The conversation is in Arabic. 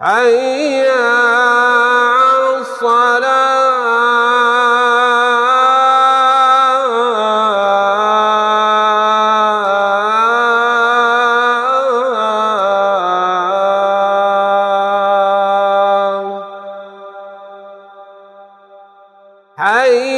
حي على الصلاة. حي